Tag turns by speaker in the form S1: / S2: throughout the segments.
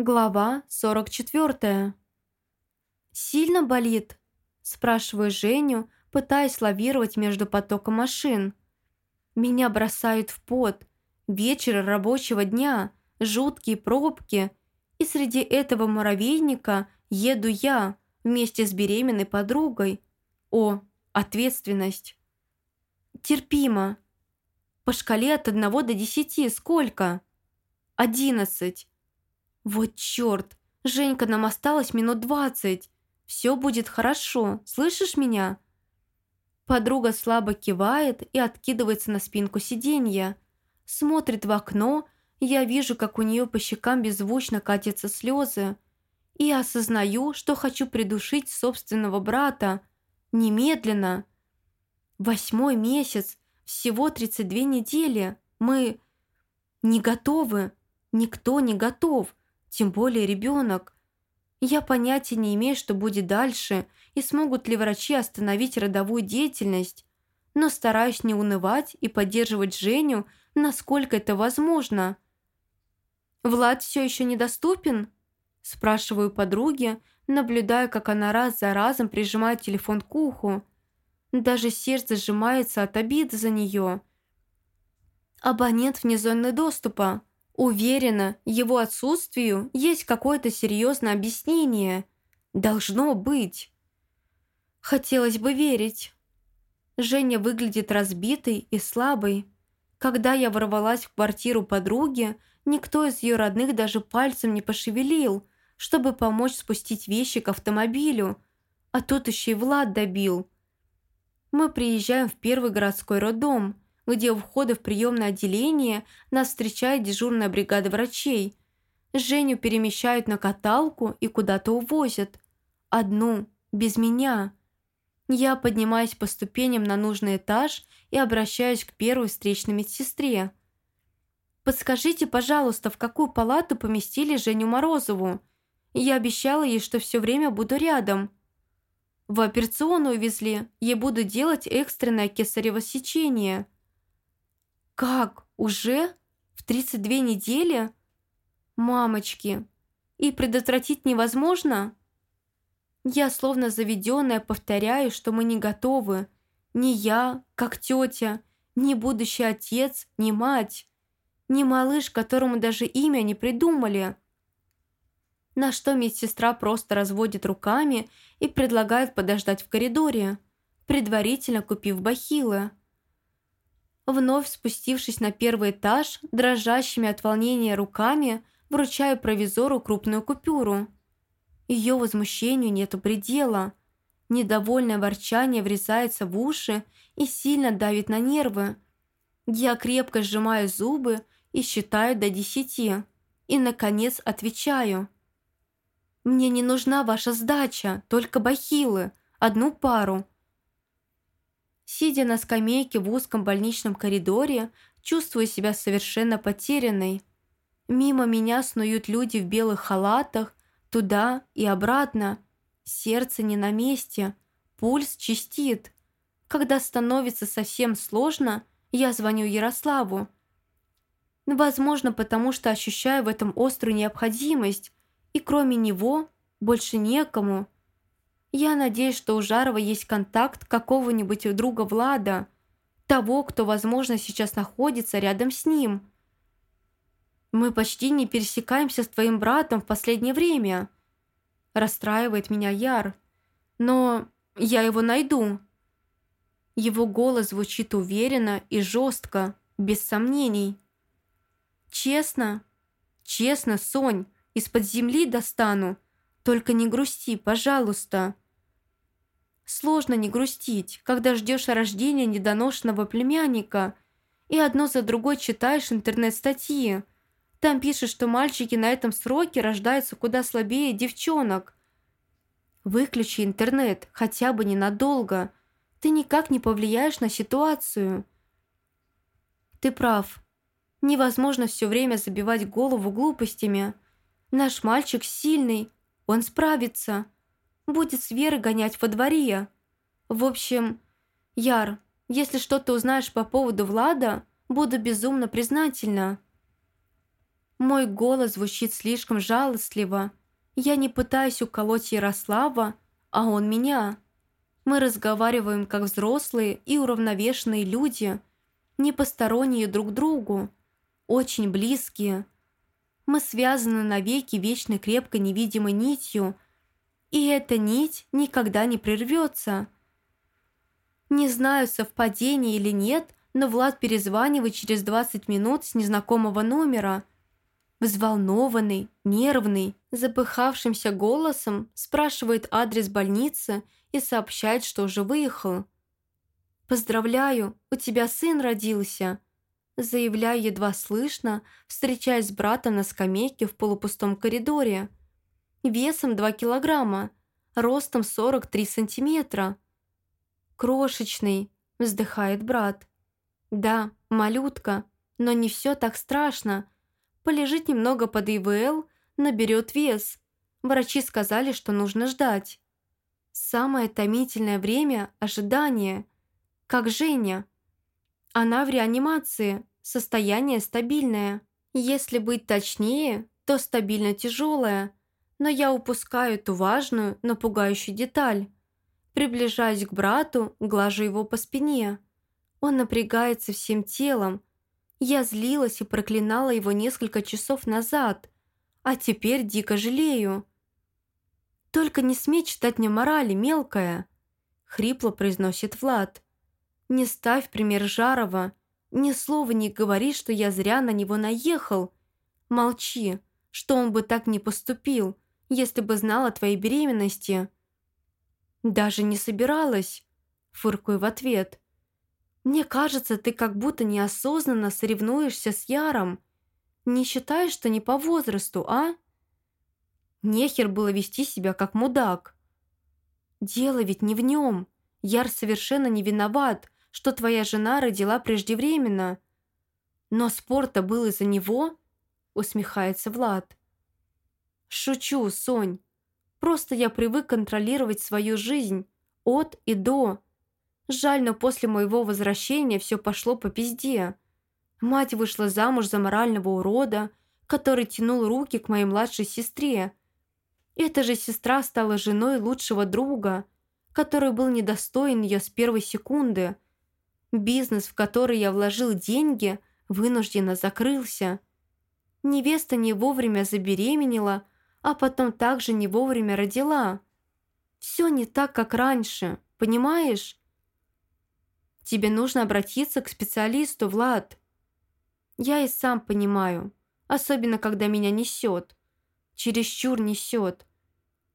S1: Глава 44. «Сильно болит?» – спрашиваю Женю, пытаясь лавировать между потоком машин. Меня бросают в пот. Вечер рабочего дня, жуткие пробки. И среди этого муравейника еду я вместе с беременной подругой. О, ответственность. Терпимо. По шкале от одного до десяти сколько? Одиннадцать. «Вот черт! Женька, нам осталось минут двадцать. Все будет хорошо, слышишь меня?» Подруга слабо кивает и откидывается на спинку сиденья. Смотрит в окно, я вижу, как у нее по щекам беззвучно катятся слезы. И осознаю, что хочу придушить собственного брата. Немедленно. Восьмой месяц, всего 32 недели. Мы не готовы. Никто не готов тем более ребенок. Я понятия не имею, что будет дальше, и смогут ли врачи остановить родовую деятельность, но стараюсь не унывать и поддерживать Женю, насколько это возможно. «Влад все еще недоступен?» Спрашиваю подруги, наблюдая, как она раз за разом прижимает телефон к уху. Даже сердце сжимается от обиды за нее. Абонент вне зоны доступа. Уверена, его отсутствию есть какое-то серьезное объяснение. Должно быть. Хотелось бы верить. Женя выглядит разбитой и слабой. Когда я ворвалась в квартиру подруги, никто из ее родных даже пальцем не пошевелил, чтобы помочь спустить вещи к автомобилю. А тут еще и Влад добил. Мы приезжаем в первый городской роддом – где у входа в приемное отделение нас встречает дежурная бригада врачей. Женю перемещают на каталку и куда-то увозят. Одну, без меня. Я поднимаюсь по ступеням на нужный этаж и обращаюсь к первой встречной медсестре. «Подскажите, пожалуйста, в какую палату поместили Женю Морозову? Я обещала ей, что все время буду рядом». В операционную увезли, ей буду делать экстренное кесарево сечение. «Как? Уже? В 32 недели? Мамочки! И предотвратить невозможно?» Я, словно заведенная, повторяю, что мы не готовы. Ни я, как тетя, ни будущий отец, ни мать, ни малыш, которому даже имя не придумали. На что медсестра просто разводит руками и предлагает подождать в коридоре, предварительно купив бахилы. Вновь спустившись на первый этаж, дрожащими от волнения руками, вручаю провизору крупную купюру. Ее возмущению нету предела. Недовольное ворчание врезается в уши и сильно давит на нервы. Я крепко сжимаю зубы и считаю до десяти. И, наконец, отвечаю. «Мне не нужна ваша сдача, только бахилы, одну пару. Сидя на скамейке в узком больничном коридоре, чувствую себя совершенно потерянной. Мимо меня снуют люди в белых халатах, туда и обратно. Сердце не на месте, пульс чистит. Когда становится совсем сложно, я звоню Ярославу. Возможно, потому что ощущаю в этом острую необходимость, и кроме него больше некому – я надеюсь, что у Жарова есть контакт какого-нибудь друга Влада, того, кто, возможно, сейчас находится рядом с ним. Мы почти не пересекаемся с твоим братом в последнее время. Расстраивает меня Яр. Но я его найду. Его голос звучит уверенно и жестко, без сомнений. Честно? Честно, Сонь, из-под земли достану только не грусти, пожалуйста». Сложно не грустить, когда ждешь рождения недоношенного племянника и одно за другой читаешь интернет-статьи. Там пишут, что мальчики на этом сроке рождаются куда слабее девчонок. Выключи интернет, хотя бы ненадолго. Ты никак не повлияешь на ситуацию. Ты прав. Невозможно все время забивать голову глупостями. Наш мальчик сильный, он справится. Будет с Верой гонять во дворе. В общем, Яр, если что-то узнаешь по поводу Влада, буду безумно признательна». Мой голос звучит слишком жалостливо. Я не пытаюсь уколоть Ярослава, а он меня. Мы разговариваем как взрослые и уравновешенные люди, не посторонние друг другу, очень близкие. Мы связаны навеки вечной крепкой невидимой нитью, и эта нить никогда не прервется. Не знаю, совпадение или нет, но Влад перезванивает через 20 минут с незнакомого номера. Взволнованный, нервный, запыхавшимся голосом спрашивает адрес больницы и сообщает, что уже выехал. «Поздравляю, у тебя сын родился», заявляю едва слышно, встречаясь с братом на скамейке в полупустом коридоре. Весом 2 килограмма, ростом 43 сантиметра. «Крошечный», – вздыхает брат. «Да, малютка, но не все так страшно. Полежит немного под ИВЛ, наберет вес. Врачи сказали, что нужно ждать. Самое томительное время – ожидание. Как Женя. Она в реанимации, состояние стабильное. Если быть точнее, то стабильно тяжелое. Но я упускаю эту важную, но пугающую деталь. Приближаюсь к брату, глажу его по спине. Он напрягается всем телом. Я злилась и проклинала его несколько часов назад, а теперь дико жалею. «Только не смей читать мне морали, мелкая!» — хрипло произносит Влад. «Не ставь пример Жарова. Ни слова не говори, что я зря на него наехал. Молчи, что он бы так не поступил, если бы знал о твоей беременности». «Даже не собиралась», — фыркаю в ответ. «Мне кажется, ты как будто неосознанно соревнуешься с Яром. Не считаешь, что не по возрасту, а?» Нехер было вести себя как мудак. Дело ведь не в нем. Яр совершенно не виноват, что твоя жена родила преждевременно. Но спорта был из-за него, усмехается Влад. Шучу, Сонь. Просто я привык контролировать свою жизнь от и до. Жаль, но после моего возвращения все пошло по пизде. Мать вышла замуж за морального урода, который тянул руки к моей младшей сестре, эта же сестра стала женой лучшего друга, который был недостоин ее с первой секунды. Бизнес, в который я вложил деньги, вынужденно закрылся. Невеста не вовремя забеременела, а потом также не вовремя родила. Все не так, как раньше, понимаешь? Тебе нужно обратиться к специалисту, Влад. Я и сам понимаю, особенно когда меня несет. Чересчур несет.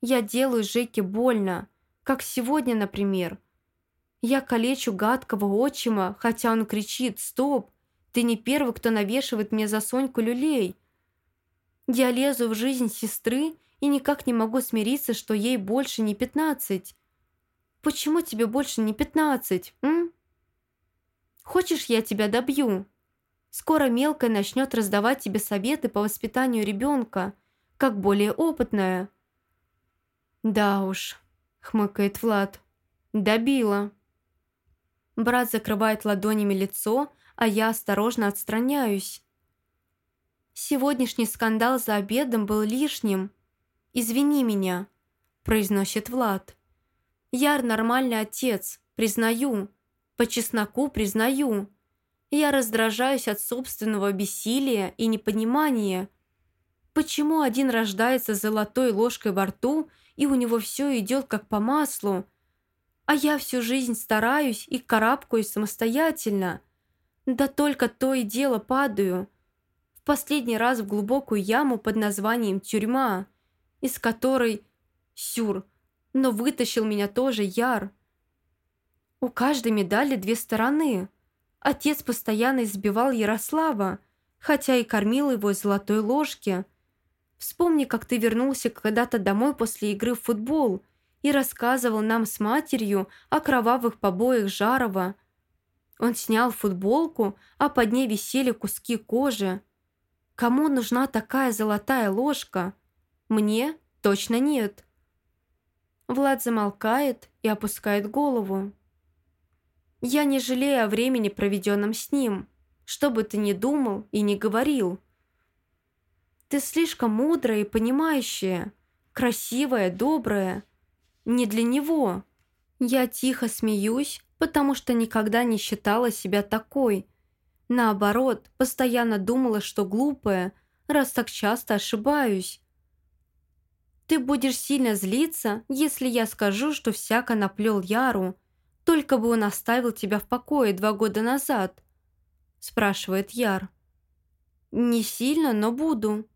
S1: Я делаю Жеке больно, как сегодня, например. Я калечу гадкого отчима, хотя он кричит «Стоп! Ты не первый, кто навешивает мне за Соньку люлей!» Я лезу в жизнь сестры и никак не могу смириться, что ей больше не пятнадцать. Почему тебе больше не пятнадцать, м? Хочешь, я тебя добью? Скоро мелкая начнет раздавать тебе советы по воспитанию ребенка, как более опытная. «Да уж», — хмыкает Влад, — «добила». Брат закрывает ладонями лицо, а я осторожно отстраняюсь. «Сегодняшний скандал за обедом был лишним. Извини меня», — произносит Влад. «Яр нормальный отец, признаю. По чесноку признаю. Я раздражаюсь от собственного бессилия и непонимания. Почему один рождается золотой ложкой во рту — и у него все идет как по маслу. А я всю жизнь стараюсь и карабкаюсь самостоятельно. Да только то и дело падаю. В последний раз в глубокую яму под названием «Тюрьма», из которой сюр, но вытащил меня тоже Яр. У каждой медали две стороны. Отец постоянно избивал Ярослава, хотя и кормил его из золотой ложки – Вспомни, как ты вернулся когда-то домой после игры в футбол и рассказывал нам с матерью о кровавых побоях Жарова. Он снял футболку, а под ней висели куски кожи. Кому нужна такая золотая ложка? Мне точно нет. Влад замолкает и опускает голову. Я не жалею о времени, проведенном с ним, что бы ты ни думал и не говорил. Ты слишком мудрая и понимающая, красивая, добрая. Не для него. Я тихо смеюсь, потому что никогда не считала себя такой. Наоборот, постоянно думала, что глупая, раз так часто ошибаюсь. Ты будешь сильно злиться, если я скажу, что всяко наплел Яру, только бы он оставил тебя в покое два года назад, спрашивает Яр. Не сильно, но буду.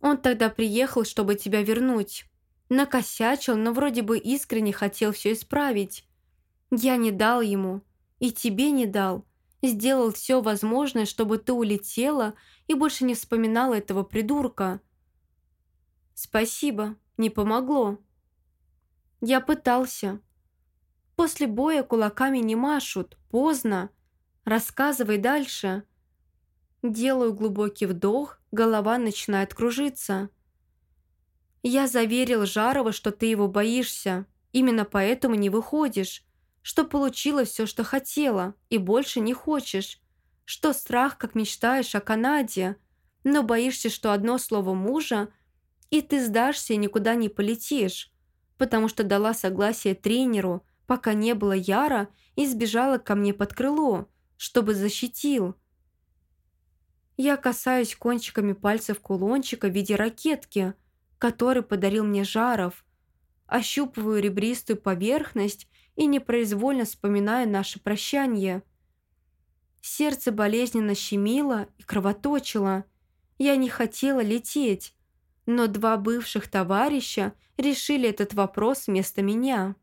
S1: Он тогда приехал, чтобы тебя вернуть. Накосячил, но вроде бы искренне хотел все исправить. Я не дал ему, и тебе не дал. Сделал все возможное, чтобы ты улетела и больше не вспоминала этого придурка. Спасибо, не помогло. Я пытался. После боя кулаками не машут, поздно. Рассказывай дальше. Делаю глубокий вдох, голова начинает кружиться. Я заверил Жарова, что ты его боишься. Именно поэтому не выходишь. Что получила все, что хотела, и больше не хочешь. Что страх, как мечтаешь о Канаде. Но боишься, что одно слово мужа, и ты сдашься и никуда не полетишь. Потому что дала согласие тренеру, пока не было Яра, и сбежала ко мне под крыло, чтобы защитил. Я касаюсь кончиками пальцев кулончика в виде ракетки, который подарил мне Жаров. Ощупываю ребристую поверхность и непроизвольно вспоминаю наше прощание. Сердце болезненно щемило и кровоточило. Я не хотела лететь, но два бывших товарища решили этот вопрос вместо меня.